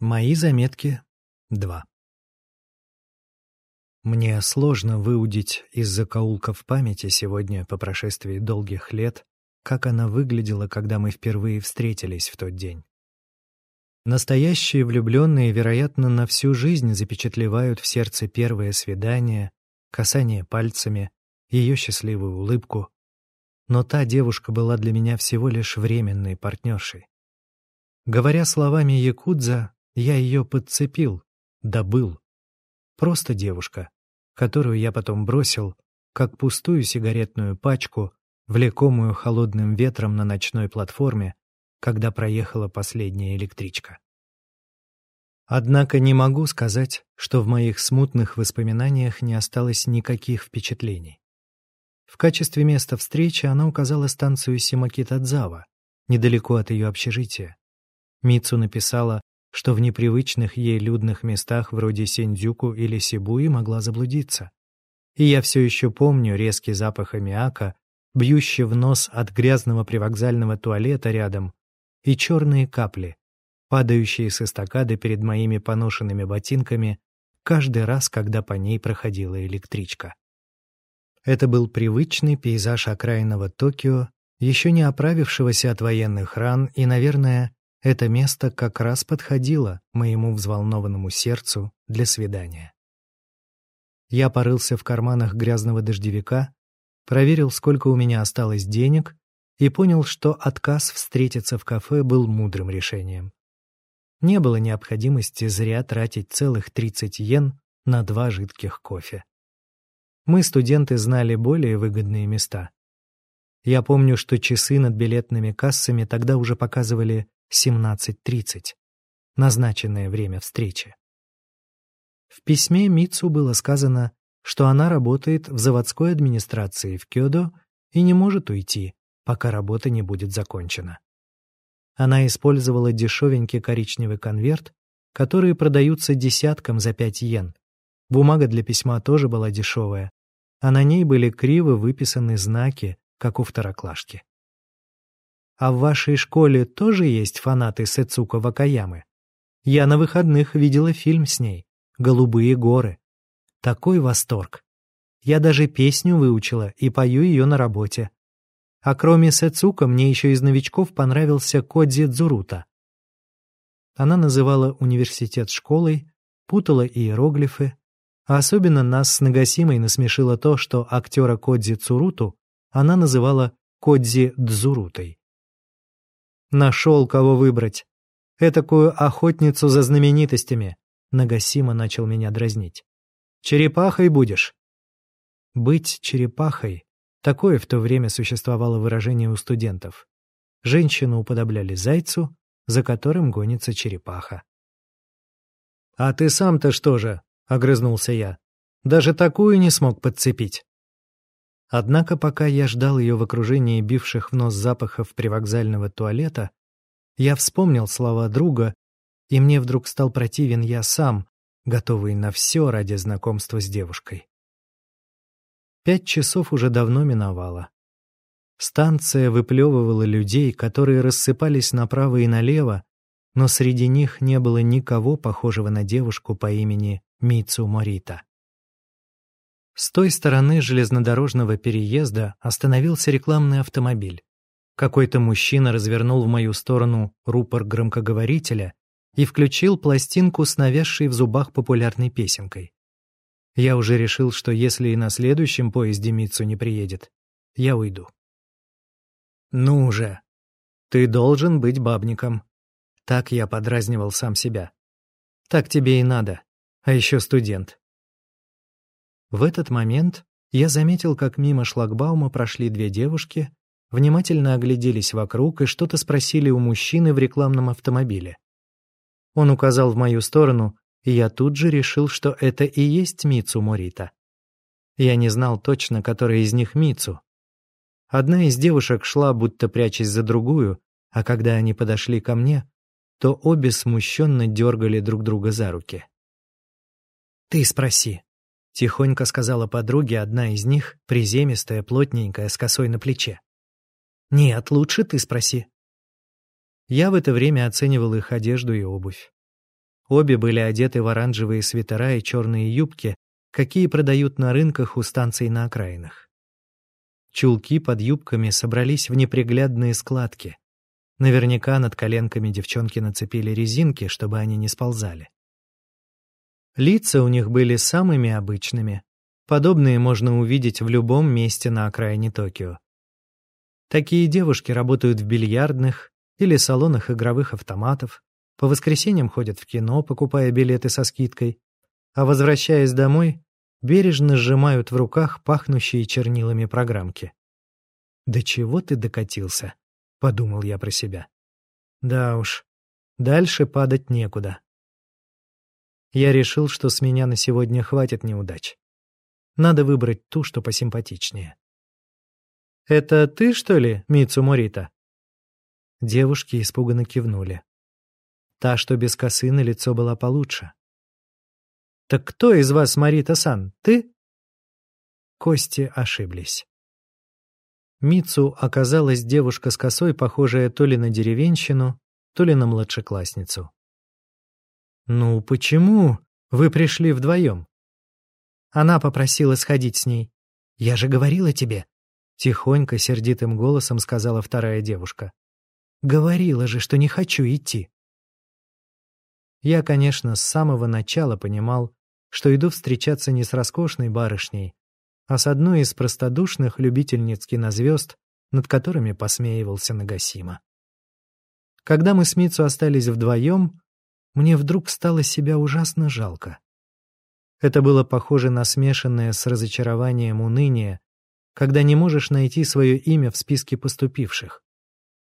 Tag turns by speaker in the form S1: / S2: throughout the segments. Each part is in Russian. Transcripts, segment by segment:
S1: Мои заметки 2. Мне сложно выудить из закоулков памяти сегодня, по прошествии долгих лет, как она выглядела, когда мы впервые встретились в тот день. Настоящие влюбленные, вероятно, на всю жизнь запечатлевают в сердце первое свидание, касание пальцами, ее счастливую улыбку. Но та девушка была для меня всего лишь временной партнершей. Говоря словами Якудза, я ее подцепил, добыл. Просто девушка, которую я потом бросил, как пустую сигаретную пачку, влекомую холодным ветром на ночной платформе, когда проехала последняя электричка. Однако не могу сказать, что в моих смутных воспоминаниях не осталось никаких впечатлений. В качестве места встречи она указала станцию Симакитадзава, недалеко от ее общежития. Мицу написала, что в непривычных ей людных местах вроде Синдзюку или Сибуи могла заблудиться. И я все еще помню резкий запах аммиака, бьющий в нос от грязного привокзального туалета рядом, и черные капли, падающие с эстакады перед моими поношенными ботинками каждый раз, когда по ней проходила электричка. Это был привычный пейзаж окраинного Токио, еще не оправившегося от военных ран и, наверное, это место как раз подходило моему взволнованному сердцу для свидания. Я порылся в карманах грязного дождевика, проверил, сколько у меня осталось денег, и понял, что отказ встретиться в кафе был мудрым решением. Не было необходимости зря тратить целых 30 йен на два жидких кофе. Мы, студенты, знали более выгодные места. Я помню, что часы над билетными кассами тогда уже показывали 17.30, назначенное время встречи. В письме Мицу было сказано, что она работает в заводской администрации в Кёдо и не может уйти, пока работа не будет закончена. Она использовала дешевенький коричневый конверт, которые продаются десяткам за 5 йен. Бумага для письма тоже была дешевая, а на ней были криво выписаны знаки, как у второклашки. А в вашей школе тоже есть фанаты Сэцуко Вакаямы? Я на выходных видела фильм с ней «Голубые горы». Такой восторг. Я даже песню выучила и пою ее на работе. А кроме Сэцука мне еще из новичков понравился Кодзи Дзурута. Она называла университет школой, путала иероглифы, а особенно нас с Нагасимой насмешило то, что актера Кодзи Цуруту она называла Кодзи Дзурутой. Нашел, кого выбрать. Этакую охотницу за знаменитостями. Нагасима начал меня дразнить. Черепахой будешь. Быть черепахой — такое в то время существовало выражение у студентов. Женщину уподобляли зайцу, за которым гонится черепаха. «А ты сам-то что же?» — огрызнулся я. «Даже такую не смог подцепить». Однако пока я ждал ее в окружении бивших в нос запахов привокзального туалета, я вспомнил слова друга, и мне вдруг стал противен я сам, готовый на все ради знакомства с девушкой. Пять часов уже давно миновало. Станция выплевывала людей, которые рассыпались направо и налево, но среди них не было никого похожего на девушку по имени Мицу Морита. С той стороны железнодорожного переезда остановился рекламный автомобиль. Какой-то мужчина развернул в мою сторону рупор громкоговорителя и включил пластинку с навязшей в зубах популярной песенкой. Я уже решил, что если и на следующем поезде Митсу не приедет, я уйду. «Ну же! Ты должен быть бабником!» Так я подразнивал сам себя. «Так тебе и надо. А еще студент. В этот момент я заметил, как мимо шлагбаума прошли две девушки, внимательно огляделись вокруг и что-то спросили у мужчины в рекламном автомобиле. Он указал в мою сторону, и я тут же решил, что это и есть Мицу Морита. Я не знал точно, которая из них Мицу. Одна из девушек шла, будто прячась за другую, а когда они подошли ко мне, то обе смущенно дергали друг друга за руки. «Ты спроси», Тихонько сказала подруге одна из них, приземистая, плотненькая, с косой на плече. «Нет, лучше ты спроси». Я в это время оценивал их одежду и обувь. Обе были одеты в оранжевые свитера и черные юбки, какие продают на рынках у станций на окраинах. Чулки под юбками собрались в неприглядные складки. Наверняка над коленками девчонки нацепили резинки, чтобы они не сползали. Лица у них были самыми обычными. Подобные можно увидеть в любом месте на окраине Токио. Такие девушки работают в бильярдных или салонах игровых автоматов, по воскресеньям ходят в кино, покупая билеты со скидкой, а возвращаясь домой, бережно сжимают в руках пахнущие чернилами программки. «До чего ты докатился?» — подумал я про себя. «Да уж, дальше падать некуда». Я решил, что с меня на сегодня хватит неудач. Надо выбрать ту, что посимпатичнее. «Это ты, что ли, Мицу Морита?» Девушки испуганно кивнули. Та, что без косы, на лицо была получше. «Так кто из вас Марита-сан, ты?» Кости ошиблись. Мицу оказалась девушка с косой, похожая то ли на деревенщину, то ли на младшеклассницу. «Ну, почему вы пришли вдвоем?» Она попросила сходить с ней. «Я же говорила тебе!» Тихонько, сердитым голосом сказала вторая девушка. «Говорила же, что не хочу идти!» Я, конечно, с самого начала понимал, что иду встречаться не с роскошной барышней, а с одной из простодушных любительниц кинозвезд, над которыми посмеивался Нагасима. Когда мы с Митсу остались вдвоем, мне вдруг стало себя ужасно жалко. Это было похоже на смешанное с разочарованием уныние, когда не можешь найти свое имя в списке поступивших,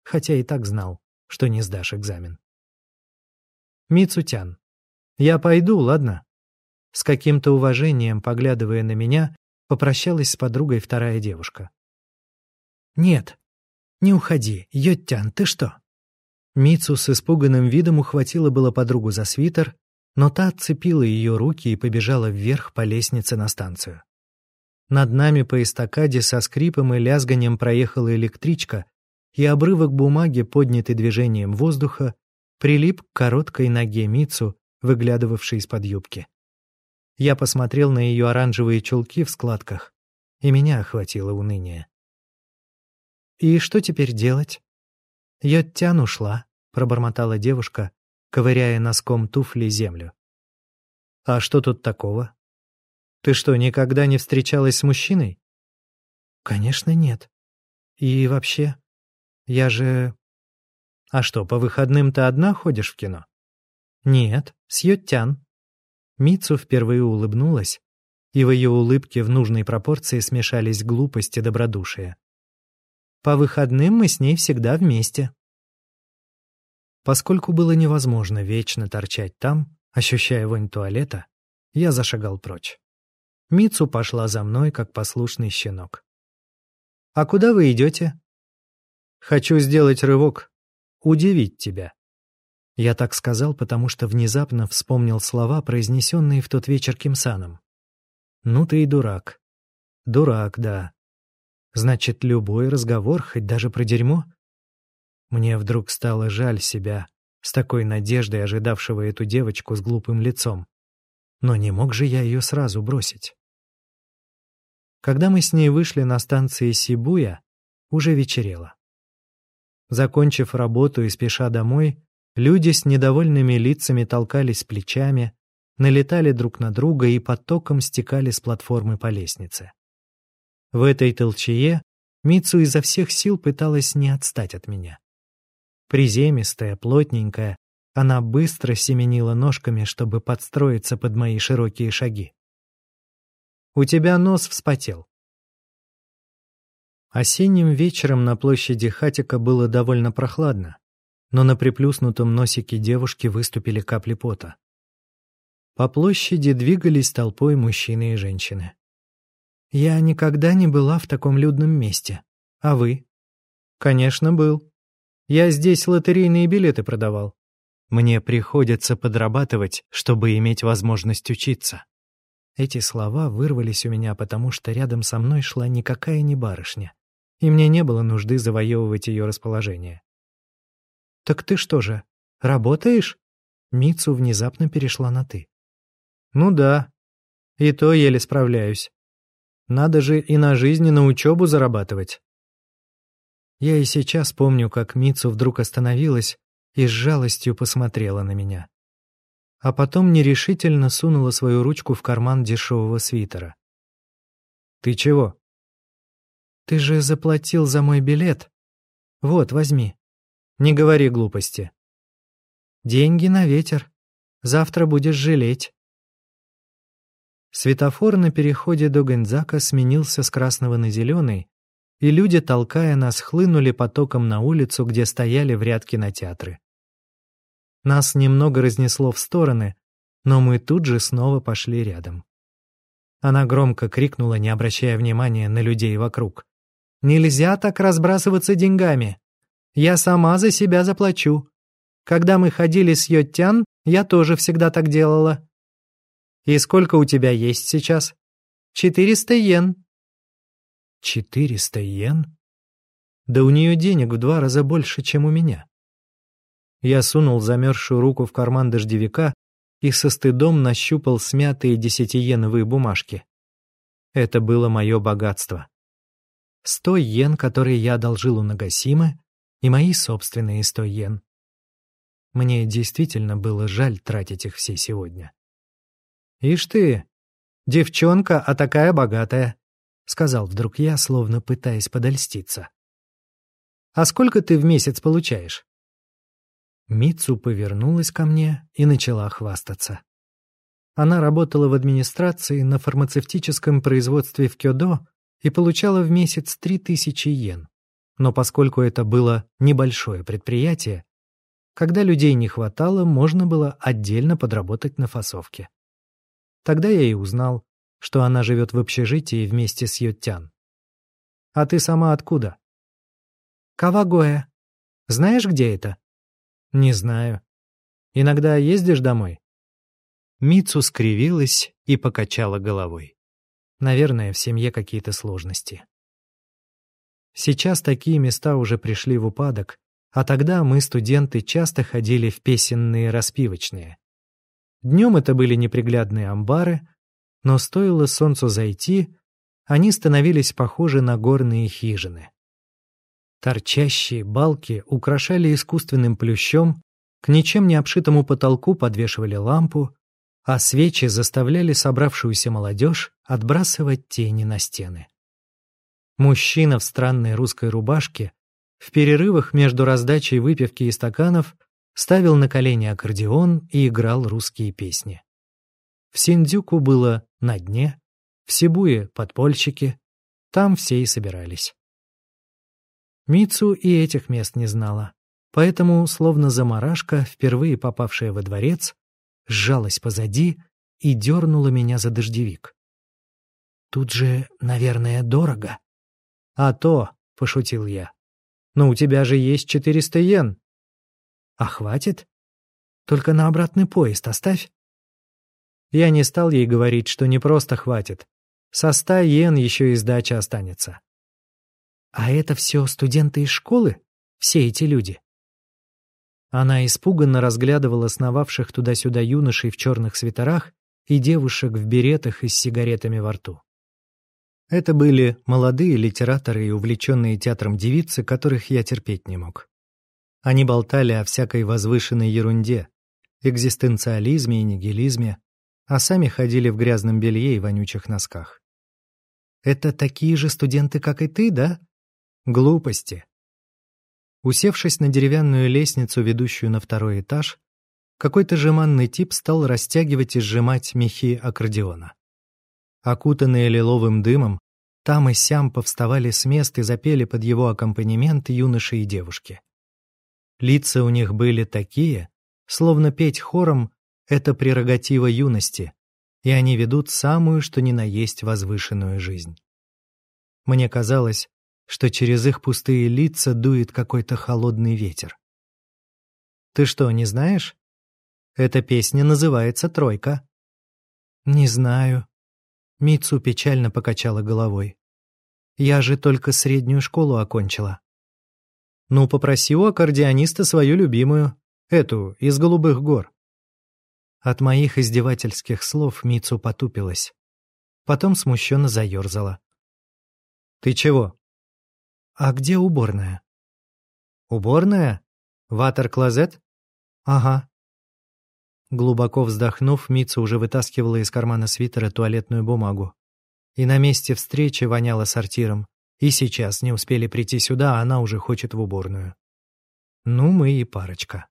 S1: хотя и так знал, что не сдашь экзамен. Мицутян. Я пойду, ладно? С каким-то уважением, поглядывая на меня, попрощалась с подругой вторая девушка. Нет, не уходи, Йоттян, ты что? Мицу с испуганным видом ухватила было подругу за свитер, но та отцепила ее руки и побежала вверх по лестнице на станцию. Над нами по эстакаде со скрипом и лязганием проехала электричка, и обрывок бумаги, поднятый движением воздуха, прилип к короткой ноге Мицу, выглядывавшей из-под юбки. Я посмотрел на ее оранжевые чулки в складках, и меня охватило уныние. «И что теперь делать?» «Йоттян ушла», — пробормотала девушка, ковыряя носком туфли землю. «А что тут такого? Ты что, никогда не встречалась с мужчиной?» «Конечно, нет. И вообще, я же а что, по выходным ты одна ходишь в кино? Нет, с Йоттян. Мицу впервые улыбнулась, и в ее улыбке в нужной пропорции смешались глупость и добродушие. По выходным мы с ней всегда вместе. Поскольку было невозможно вечно торчать там, ощущая вонь туалета, я зашагал прочь. Мицу пошла за мной, как послушный щенок. «А куда вы идете?» «Хочу сделать рывок», удивить тебя». Я так сказал, потому что внезапно вспомнил слова, произнесенные в тот вечер Кимсаном. «Ну ты и дурак». «Дурак, да. Значит, любой разговор, хоть даже про дерьмо?» Мне вдруг стало жаль себя, с такой надеждой ожидавшего эту девочку с глупым лицом. Но не мог же я ее сразу бросить. Когда мы с ней вышли на станции Сибуя, уже вечерело. Закончив работу и спеша домой, люди с недовольными лицами толкались плечами, налетали друг на друга и потоком стекали с платформы по лестнице. В этой толчее Мицу изо всех сил пыталась не отстать от меня. Приземистая, плотненькая, она быстро семенила ножками, чтобы подстроиться под мои широкие шаги. «У тебя нос вспотел. Осенним вечером на площади Хатика было довольно прохладно, но на приплюснутом носике девушки выступили капли пота. По площади двигались толпой мужчины и женщины. «Я никогда не была в таком людном месте. А вы?» «Конечно, был. Я здесь лотерейные билеты продавал. Мне приходится подрабатывать, чтобы иметь возможность учиться». Эти слова вырвались у меня, потому что рядом со мной шла никакая не барышня, и мне не было нужды завоевывать ее расположение. «Так ты что же, работаешь?» Мицу внезапно перешла на «ты». «Ну да, и то еле справляюсь. Надо же и на жизнь, и на учебу зарабатывать». Я и сейчас помню, как Мицу вдруг остановилась и с жалостью посмотрела на меня. А потом нерешительно сунула свою ручку в карман дешевого свитера. «Ты чего?» «Ты же заплатил за мой билет. Вот, возьми. Не говори глупости. Деньги на ветер. Завтра будешь жалеть». Светофор на переходе до Гензака сменился с красного на зеленый, и люди, толкая нас, хлынули потоком на улицу, где стояли в ряд кинотеатры. Нас немного разнесло в стороны, но мы тут же снова пошли рядом. Она громко крикнула, не обращая внимания на людей вокруг. «Нельзя так разбрасываться деньгами! Я сама за себя заплачу. Когда мы ходили с Йоттян, я тоже всегда так делала». «И сколько у тебя есть сейчас?» «Четыреста йен», Четыреста йен? Да у нее денег в два раза больше, чем у меня. Я сунул замерзшую руку в карман дождевика и со стыдом нащупал смятые десятиеновые бумажки. Это было мое богатство. Сто йен, которые я одолжил у Нагасимы, и мои собственные сто йен. Мне действительно было жаль тратить их все сегодня. «Ишь ты, девчонка, а такая богатая сказал вдруг я, словно пытаясь подольститься. «А сколько ты в месяц получаешь?» Мицу повернулась ко мне и начала хвастаться. Она работала в администрации на фармацевтическом производстве в Кёдо и получала в месяц 3000 йен. Но поскольку это было небольшое предприятие, когда людей не хватало, можно было отдельно подработать на фасовке. Тогда я и узнал, что она живет в общежитии вместе с Ютян. А ты сама откуда? Кавагоя. Знаешь, где это? Не знаю. Иногда ездишь домой? Мицу скривилась и покачала головой. Наверное, в семье какие-то сложности. Сейчас такие места уже пришли в упадок, а тогда мы, студенты, часто ходили в песенные распивочные. Днем это были неприглядные амбары, но стоило солнцу зайти, они становились похожи на горные хижины. Торчащие балки украшали искусственным плющом, к ничем не обшитому потолку подвешивали лампу, а свечи заставляли собравшуюся молодежь отбрасывать тени на стены. Мужчина в странной русской рубашке в перерывах между раздачей выпивки и стаканов ставил на колени аккордеон и играл русские песни. В Синдзюку было на дне, в Сибуе — подпольщики, там все и собирались. Мицу и этих мест не знала, поэтому, словно заморашка, впервые попавшая во дворец, сжалась позади и дернула меня за дождевик. «Тут же, наверное, дорого». «А то», — пошутил я, — «но у тебя же есть четыреста йен». «А хватит? Только на обратный поезд оставь». Я не стал ей говорить, что не просто хватит. Со ста йен еще и сдача останется. А это все студенты из школы? Все эти люди? Она испуганно разглядывала сновавших туда-сюда юношей в черных свитерах и девушек в беретах и с сигаретами во рту. Это были молодые литераторы и увлеченные театром девицы, которых я терпеть не мог. Они болтали о всякой возвышенной ерунде, экзистенциализме и нигилизме, а сами ходили в грязном белье и вонючих носках. «Это такие же студенты, как и ты, да?» «Глупости». Усевшись на деревянную лестницу, ведущую на второй этаж, какой-то жеманный тип стал растягивать и сжимать мехи аккордеона. Окутанные лиловым дымом, там и сям повставали с мест и запели под его аккомпанемент юноши и девушки. Лица у них были такие, словно петь хором это прерогатива юности, и они ведут самую, что ни на есть, возвышенную жизнь. Мне казалось, что через их пустые лица дует какой-то холодный ветер. «Ты что, не знаешь? Эта песня называется «Тройка». «Не знаю». Мицу печально покачала головой. «Я же только среднюю школу окончила». «Ну, попроси у аккордеониста свою любимую, эту, из Голубых гор. От моих издевательских слов Мицу потупилась. Потом смущенно заерзала. «Ты чего?» «А где уборная?» «Уборная? Ватер-клозет?» «Ага». Глубоко вздохнув, Митса уже вытаскивала из кармана свитера туалетную бумагу. И на месте встречи воняло сортиром. И сейчас не успели прийти сюда, а она уже хочет в уборную. Ну, мы и парочка.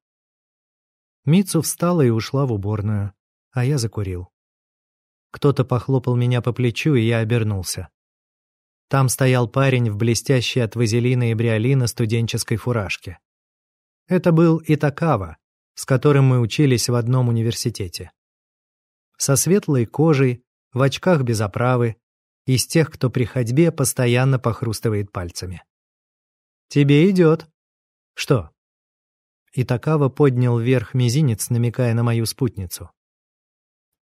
S1: Мицу встала и ушла в уборную, а я закурил. Кто-то похлопал меня по плечу, и я обернулся. Там стоял парень в блестящей от вазелина и бриолина студенческой фуражке. Это был Итакава, с которым мы учились в одном университете. Со светлой кожей, в очках без оправы, из тех, кто при ходьбе постоянно похрустывает пальцами. «Тебе идет». «Что?» Итакава поднял вверх мизинец, намекая на мою спутницу.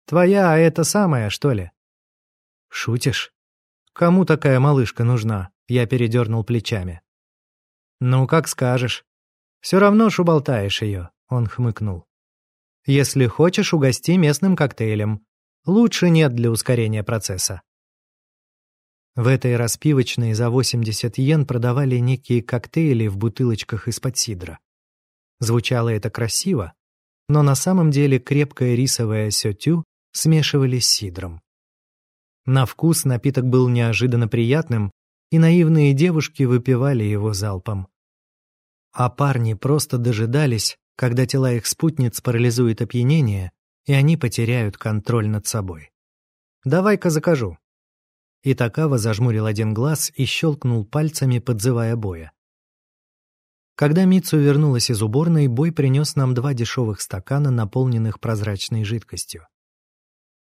S1: «Твоя это самая, что ли?» «Шутишь?» «Кому такая малышка нужна?» Я передернул плечами. «Ну, как скажешь. Все равно шуболтаешь ее», — он хмыкнул. «Если хочешь, угости местным коктейлем. Лучше нет для ускорения процесса». В этой распивочной за 80 йен продавали некие коктейли в бутылочках из-под сидра. Звучало это красиво, но на самом деле крепкое рисовое сётю смешивали с сидром. На вкус напиток был неожиданно приятным, и наивные девушки выпивали его залпом. А парни просто дожидались, когда тела их спутниц парализует опьянение, и они потеряют контроль над собой. «Давай-ка закажу». Итакава зажмурил один глаз и щелкнул пальцами, подзывая боя. Когда Мицу вернулась из уборной, бой принес нам два дешевых стакана, наполненных прозрачной жидкостью.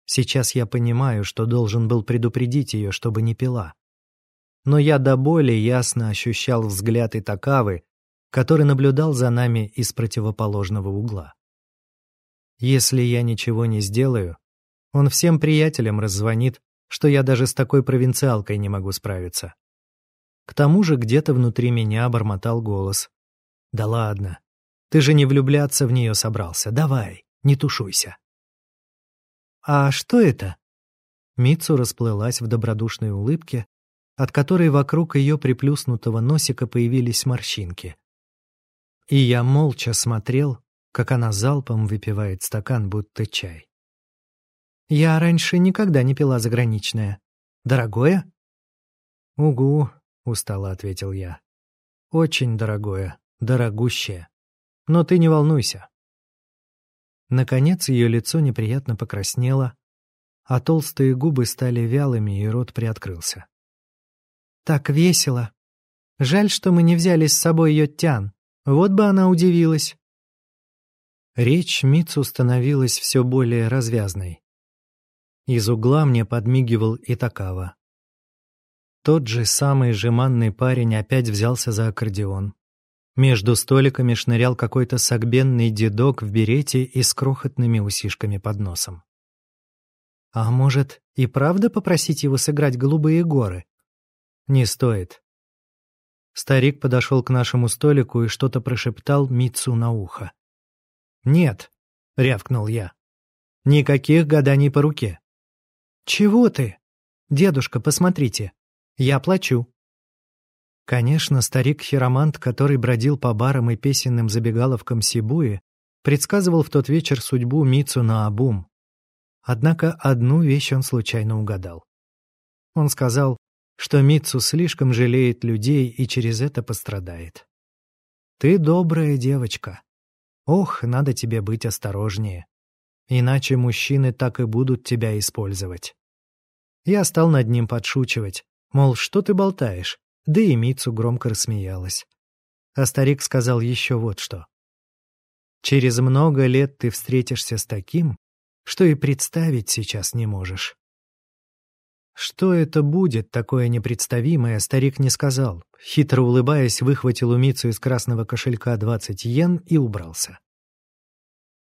S1: Сейчас я понимаю, что должен был предупредить ее, чтобы не пила. Но я до боли ясно ощущал взгляд Итакавы, который наблюдал за нами из противоположного угла. Если я ничего не сделаю, он всем приятелям раззвонит, что я даже с такой провинциалкой не могу справиться. К тому же где-то внутри меня бормотал голос. «Да ладно, ты же не влюбляться в нее собрался, давай, не тушуйся». «А что это?» Мицу расплылась в добродушной улыбке, от которой вокруг ее приплюснутого носика появились морщинки. И я молча смотрел, как она залпом выпивает стакан, будто чай. «Я раньше никогда не пила заграничное. Дорогое?» «Угу», — устало ответил я. «Очень дорогое, дорогущее. Но ты не волнуйся, Наконец ее лицо неприятно покраснело, а толстые губы стали вялыми, и рот приоткрылся. «Так весело! Жаль, что мы не взяли с собой ее тян. Вот бы она удивилась!» Речь Мицу становилась все более развязной. Из угла мне подмигивал Итакава. Тот же самый жеманный парень опять взялся за аккордеон. Между столиками шнырял какой-то согбенный дедок в берете и с крохотными усишками под носом. А может, и правда попросить его сыграть «Голубые горы»? Не стоит. Старик подошел к нашему столику и что-то прошептал Мицу на ухо. «Нет», — рявкнул я. «Никаких гаданий по руке». «Чего ты? Дедушка, посмотрите. Я плачу». Конечно, старик-хиромант, который бродил по барам и песенным забегаловкам Сибуи, предсказывал в тот вечер судьбу Мицу на обум. Однако одну вещь он случайно угадал. Он сказал, что Мицу слишком жалеет людей и через это пострадает. «Ты добрая девочка. Ох, надо тебе быть осторожнее. Иначе мужчины так и будут тебя использовать». Я стал над ним подшучивать, мол, что ты болтаешь? Да и Мицу громко рассмеялась. А старик сказал еще вот что. «Через много лет ты встретишься с таким, что и представить сейчас не можешь». Что это будет, такое непредставимое, старик не сказал. Хитро улыбаясь, выхватил у Мицу из красного кошелька 20 йен и убрался.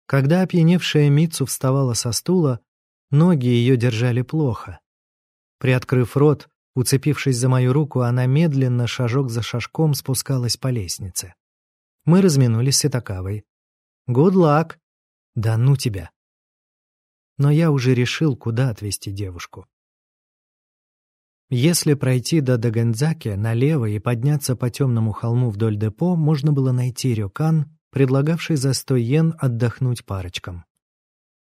S1: Когда опьяневшая Мицу вставала со стула, ноги ее держали плохо. Приоткрыв рот, Уцепившись за мою руку, она медленно, шажок за шажком, спускалась по лестнице. Мы разминулись с Итакавой. «Good luck!» «Да ну тебя!» но я уже решил, куда отвезти девушку. Если пройти до Дагензаки налево и подняться по темному холму вдоль депо, можно было найти рюкан, предлагавший за 100 йен отдохнуть парочкам.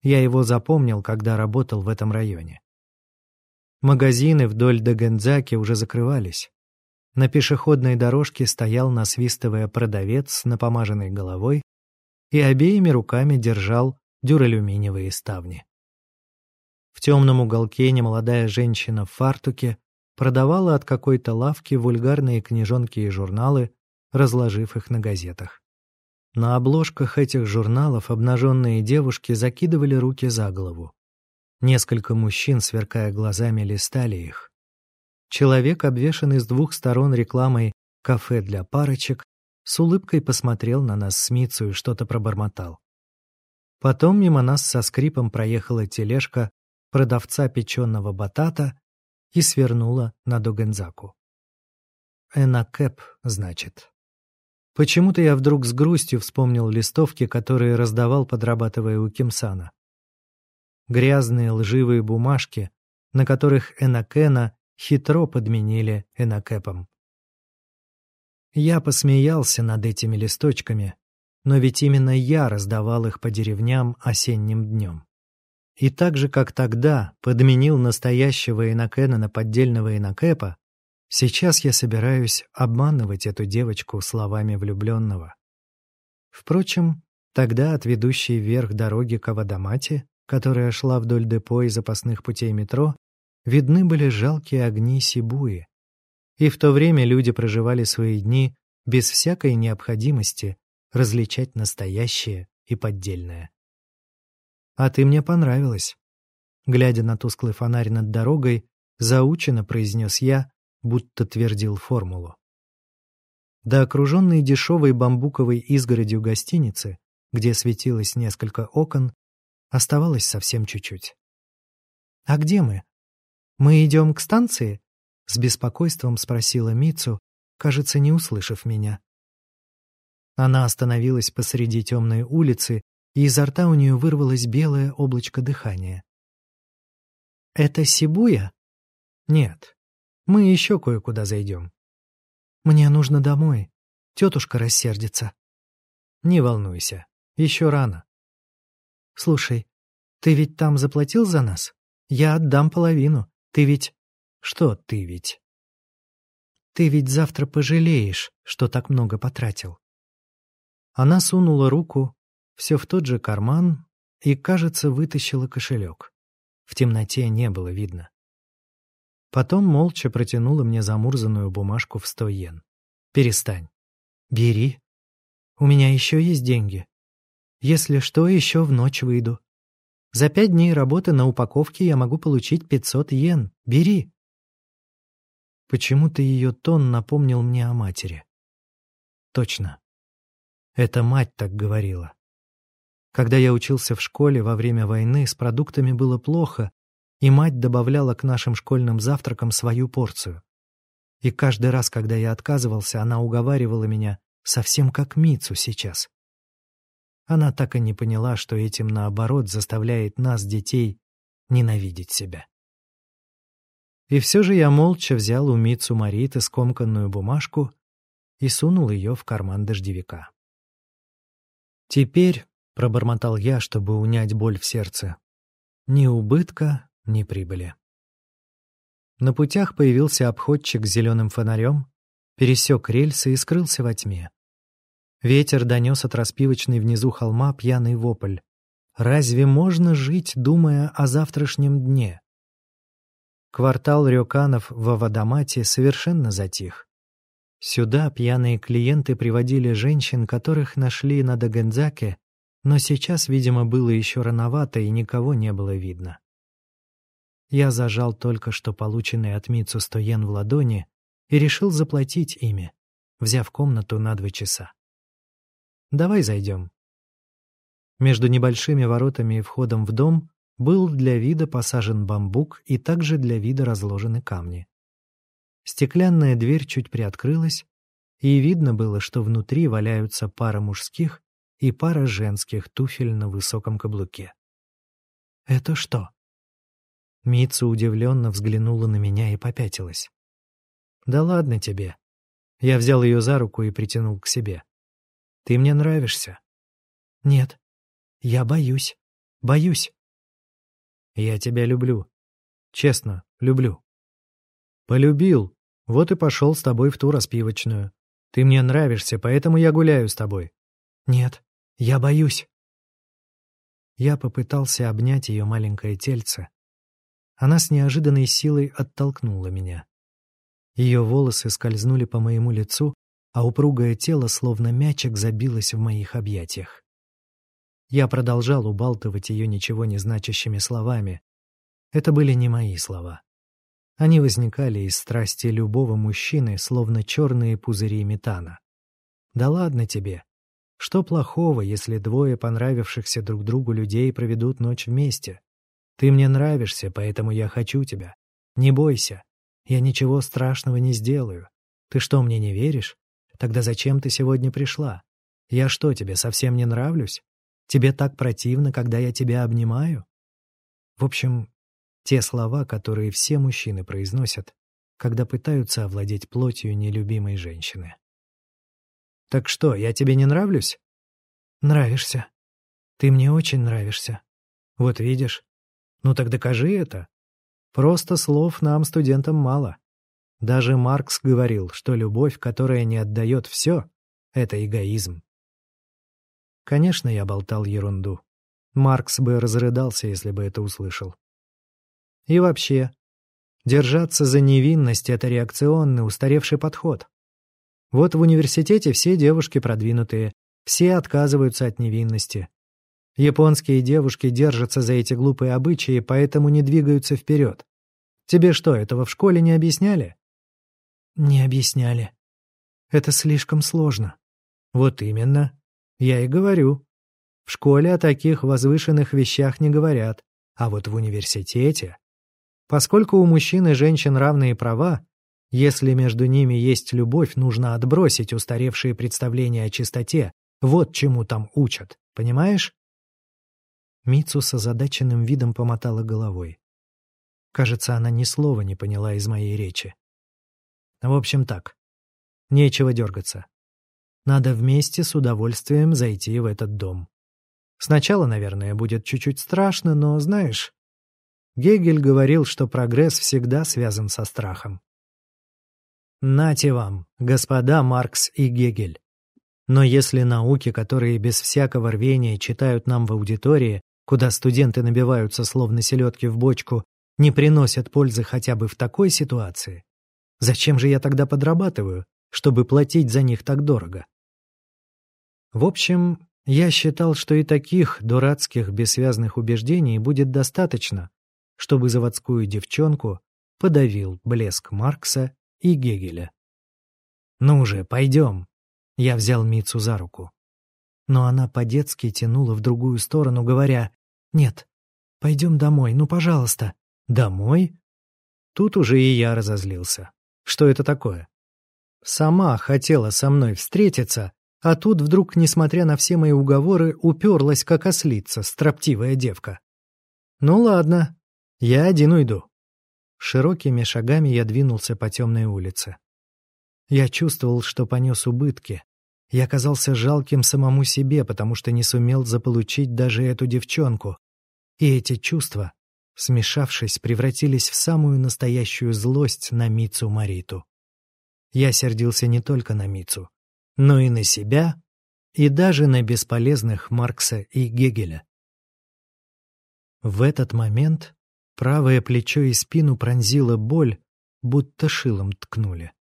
S1: Я его запомнил, когда работал в этом районе. Магазины вдоль Дагензаки уже закрывались. На пешеходной дорожке стоял, насвистывая продавец с напомаженной головой и обеими руками держал дюралюминиевые ставни. В темном уголке немолодая женщина в фартуке продавала от какой-то лавки вульгарные книжонки и журналы, разложив их на газетах. На обложках этих журналов обнаженные девушки закидывали руки за голову. Несколько мужчин, сверкая глазами, листали их. Человек, обвешанный с двух сторон рекламой «Кафе для парочек», с улыбкой посмотрел на нас с Митсу и что-то пробормотал. Потом мимо нас со скрипом проехала тележка продавца печеного батата и свернула на Догензаку. Энакэп, значит. Почему-то я вдруг с грустью вспомнил листовки, которые раздавал, подрабатывая у Кимсана. Грязные лживые бумажки, на которых Энакена хитро подменили Энакэпом. Я посмеялся над этими листочками, но ведь именно я раздавал их по деревням осенним днем. И так же, как тогда подменил настоящего Инакена на поддельного Инакэпа, сейчас я собираюсь обманывать эту девочку словами влюбленного. Впрочем, тогда от ведущей вверх дороги к Авадамате, которая шла вдоль депо и запасных путей метро, видны были жалкие огни Сибуи. И в то время люди проживали свои дни без всякой необходимости различать настоящее и поддельное. «А ты мне понравилась», — глядя на тусклый фонарь над дорогой, заучено произнес я, будто твердил формулу. До окруженной дешевой бамбуковой изгородью гостиницы, где светилось несколько окон, оставалось совсем чуть-чуть. «А где мы?» «Мы идем к станции?» — с беспокойством спросила Мицу, кажется, не услышав меня. Она остановилась посреди темной улицы, и изо рта у нее вырвалось белое облачко дыхания. «Это Сибуя?» «Нет. Мы еще кое-куда зайдем». «Мне нужно домой. Тетушка рассердится». «Не волнуйся. Еще рано». «Слушай, ты ведь там заплатил за нас? Я отдам половину. Ты ведь... Что ты ведь? Ты ведь завтра пожалеешь, что так много потратил. Она сунула руку все в тот же карман и, кажется, вытащила кошелек. В темноте не было видно. Потом молча протянула мне замурзанную бумажку в сто йен. «Перестань. Бери. У меня еще есть деньги. Если что, еще в ночь выйду. За пять дней работы на упаковке я могу получить 500 йен. Бери. Почему-то ее тон напомнил мне о матери. Точно. Это мать так говорила. Когда я учился в школе во время войны, с продуктами было плохо, и мать добавляла к нашим школьным завтракам свою порцию. И каждый раз, когда я отказывался, она уговаривала меня совсем как Мицу сейчас. Она так и не поняла, что этим, наоборот, заставляет нас, детей, ненавидеть себя. И все же я молча взял у Митсу Мариты скомканную бумажку и сунул ее в карман дождевика. «Теперь», — пробормотал я, чтобы унять боль в сердце, — «ни убытка, ни прибыли». На путях появился обходчик с зеленым фонарем, пересек рельсы и скрылся во тьме. Ветер донес от распивочной внизу холма пьяный вопль. Разве можно жить, думая о завтрашнем дне? Квартал рёканов в Авадамате совершенно затих. Сюда пьяные клиенты приводили женщин, которых нашли на Дагензаке, но сейчас, видимо, было еще рановато и никого не было видно. Я зажал только что полученный от Мицу сто йен в ладони и решил заплатить ими, взяв комнату на два часа. Давай зайдем. Между небольшими воротами и входом в дом был для вида посажен бамбук и также для вида разложены камни. Стеклянная дверь чуть приоткрылась, и видно было, что внутри валяются пара мужских и пара женских туфель на высоком каблуке. «Это что?» Митсу удивленно взглянула на меня и попятилась. «Да ладно тебе». Я взял ее за руку и притянул к себе. «Ты мне нравишься». «Нет, я боюсь, боюсь». «Я тебя люблю. Честно, люблю». «Полюбил. Вот и пошел с тобой в ту распивочную. Ты мне нравишься, поэтому я гуляю с тобой». «Нет, я боюсь». Я попытался обнять ее маленькое тельце. Она с неожиданной силой оттолкнула меня. Ее волосы скользнули по моему лицу, а упругое тело, словно мячик, забилось в моих объятиях. Я продолжал убалтывать ее ничего не значащими словами. Это были не мои слова. Они возникали из страсти любого мужчины, словно черные пузыри метана. «Да ладно тебе. Что плохого, если двое понравившихся друг другу людей проведут ночь вместе? Ты мне нравишься, поэтому я хочу тебя. Не бойся. Я ничего страшного не сделаю. Ты что, мне не веришь? Тогда зачем ты сегодня пришла? Я что, тебе совсем не нравлюсь? Тебе так противно, когда я тебя обнимаю? В общем, те слова, которые все мужчины произносят, когда пытаются овладеть плотью нелюбимой женщины. «Так что, я тебе не нравлюсь?» «Нравишься. Ты мне очень нравишься. Вот видишь. Ну так докажи это. Просто слов нам, студентам, мало. Даже Маркс говорил, что любовь, которая не отдает все, — это эгоизм. Конечно, я болтал ерунду. Маркс бы разрыдался, если бы это услышал. И вообще, держаться за невинность — это реакционный, устаревший подход. Вот в университете все девушки продвинутые, все отказываются от невинности. Японские девушки держатся за эти глупые обычаи, поэтому не двигаются вперед. Тебе что, этого в школе не объясняли? Не объясняли. Это слишком сложно. Вот именно. Я и говорю. В школе о таких возвышенных вещах не говорят, а вот в университете Поскольку у мужчин и женщин равные права, если между ними есть любовь, нужно отбросить устаревшие представления о чистоте. Вот чему там учат, понимаешь? Мицу с озадаченным видом помотала головой. Кажется, она ни слова не поняла из моей речи. В общем так, нечего дергаться. Надо вместе с удовольствием зайти в этот дом. Сначала, наверное, будет чуть-чуть страшно, но, знаешь, Гегель говорил, что прогресс всегда связан со страхом. Нате вам, господа Маркс и Гегель. Но если науки, которые без всякого рвения читают нам в аудитории, куда студенты набиваются словно селедки в бочку, не приносят пользы хотя бы в такой ситуации, зачем же я тогда подрабатываю, чтобы платить за них так дорого? В общем, я считал, что и таких дурацких бессвязных убеждений будет достаточно, чтобы заводскую девчонку подавил блеск Маркса и Гегеля. «Ну же, пойдем!» Я взял Мицу за руку. Но она по-детски тянула в другую сторону, говоря, «Нет, пойдем домой, ну, пожалуйста». «Домой?» Тут уже и я разозлился. Что это такое? Сама хотела со мной встретиться, а тут вдруг, несмотря на все мои уговоры, уперлась, как ослица, строптивая девка. Ну ладно, я один уйду. Широкими шагами я двинулся по темной улице. Я чувствовал, что понес убытки. Я казался жалким самому себе, потому что не сумел заполучить даже эту девчонку. И эти чувства, смешавшись, превратились в самую настоящую злость на Мицу Мариту. Я сердился не только на Мицу, но и на себя, и даже на бесполезных Маркса и Гегеля. В этот момент Правое плечо и спину пронзила боль, будто шилом ткнули.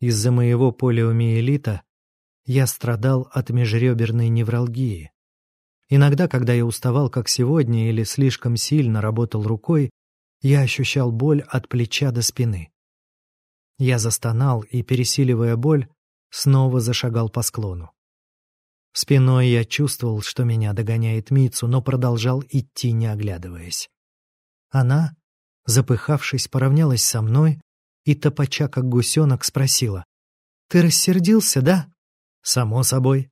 S1: Из-за моего полиомиелита я страдал от межреберной невралгии. Иногда, когда я уставал, как сегодня, или слишком сильно работал рукой, я ощущал боль от плеча до спины. Я застонал и, пересиливая боль, снова зашагал по склону. Спиной я чувствовал, что меня догоняет Мицу, но продолжал идти, не оглядываясь. Она, запыхавшись, поравнялась со мной и, топача как гусенок, спросила. «Ты рассердился, да?» «Само собой».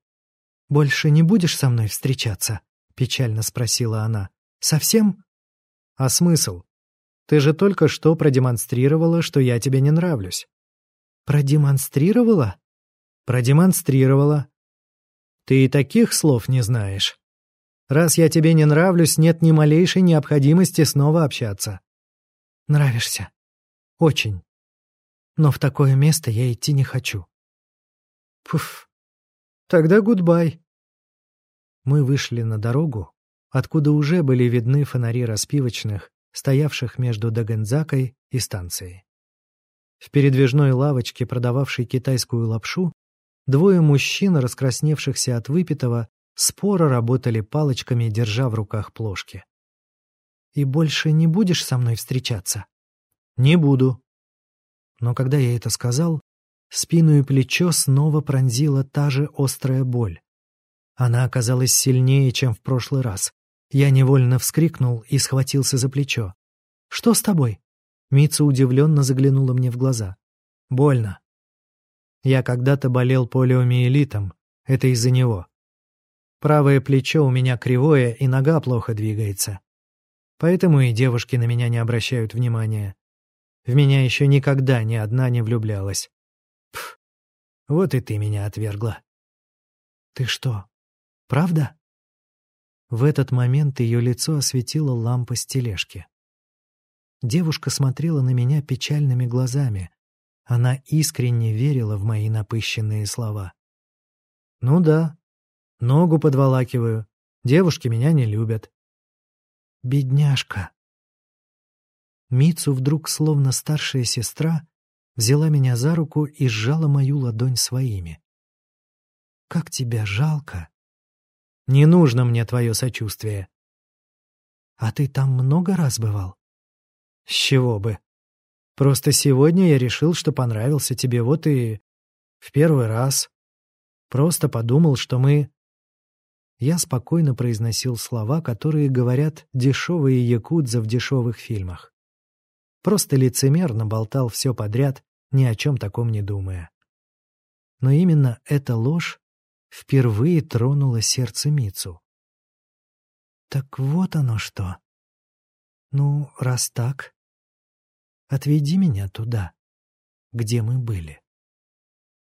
S1: «Больше не будешь со мной встречаться?» — печально спросила она. Совсем? А смысл? Ты же только что продемонстрировала, что я тебе не нравлюсь. Продемонстрировала? Продемонстрировала. Ты и таких слов не знаешь. Раз я тебе не нравлюсь, нет ни малейшей необходимости снова общаться. Нравишься. Очень. Но в такое место я идти не хочу. Пуф. Тогда гудбай. Мы вышли на дорогу, откуда уже были видны фонари распивочных, стоявших между Дагензакой и станцией. В передвижной лавочке, продававшей китайскую лапшу, двое мужчин, раскрасневшихся от выпитого, споро работали палочками, держа в руках плошки. «И больше не будешь со мной встречаться?» «Не буду». Но когда я это сказал, спину и плечо снова пронзила та же острая боль. Она оказалась сильнее, чем в прошлый раз. Я невольно вскрикнул и схватился за плечо. «Что с тобой?» Митца удивленно заглянула мне в глаза. «Больно. Я когда-то болел полиомиелитом. Это из-за него. Правое плечо у меня кривое, и нога плохо двигается. Поэтому и девушки на меня не обращают внимания. В меня еще никогда ни одна не влюблялась. Вот и ты меня отвергла. Ты что, правда? В этот момент ее лицо осветила лампа с тележки. Девушка смотрела на меня печальными глазами. Она искренне верила в мои напыщенные слова. «Ну да, Ногу подволакиваю. Девушки меня не любят. Бедняжка. Мицу вдруг, словно старшая сестра, взяла меня за руку и сжала мою ладонь своими. «Как тебя жалко!» «Не нужно мне твое сочувствие». «А ты там много раз бывал?» «С чего бы? Просто сегодня я решил, что понравился тебе, вот и в первый раз. Просто подумал, что мы я спокойно произносил слова, которые говорят дешевые якудза в дешевых фильмах. Просто лицемерно болтал все подряд, ни о чем таком не думая. Но именно эта ложь впервые тронула сердце Мицу. Так вот оно что. Ну, раз так, отведи меня туда, где мы были.